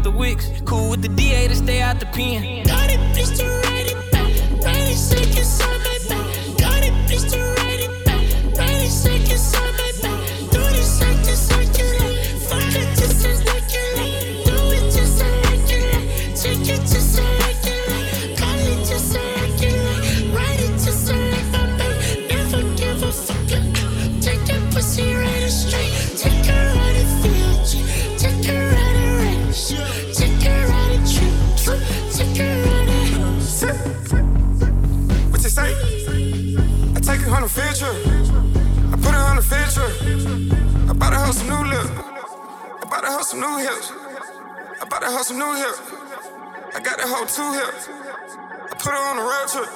off the wicks. Cool with the DA to stay out the pen. Her on a trip. I put her on a trip. I bought her some new lips. I bought her some new hips. I bought her some new hips. I got that hoe two hips. I put her on a road trip.